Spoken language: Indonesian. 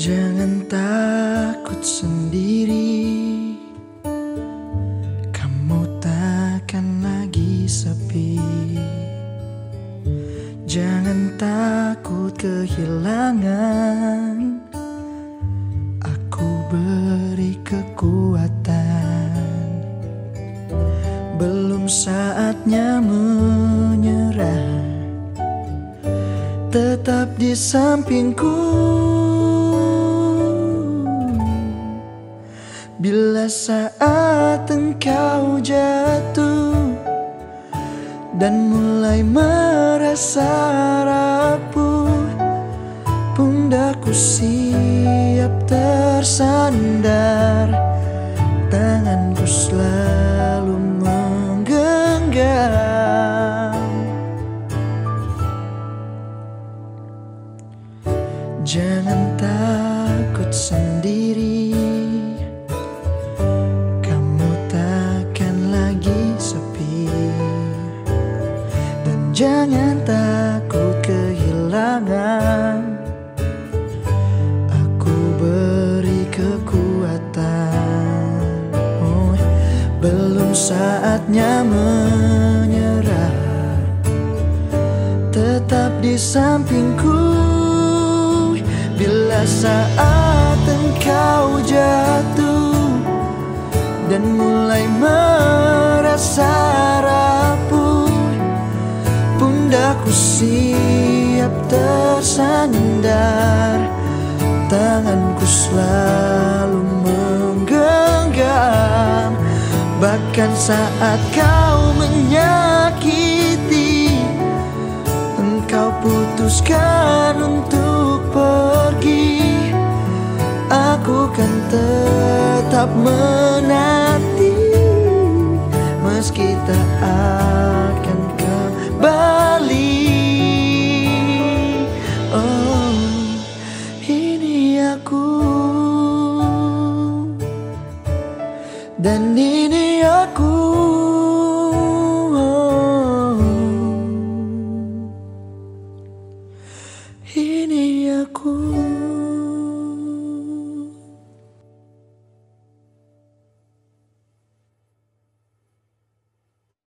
Jangan takut sendiri. Kamu takkan lagi sepi. Jangan takut kehilangan. Aku beri kekuatan. Belum saatnya menyerah. Tetap di sampingku Bila saat engkau jatuh Dan mulai merasa rapuh Pundakku siap tersandar. Tanganku selalu menggenggam. Jangan takut sendiri Jangan takut kehilangan. Aku beri kekuatan oh, Belum saatnya menyerah. Tetap di sampingku. Bila saat engkau jatuh Dan mulai merasa tersandar Tanganku selalu menggenggam. Bahkan saat kau menyakiti Engkau putuskan untuk pergi. Aku kan tetap menanti Meski tak akan Dan ini aku. Ini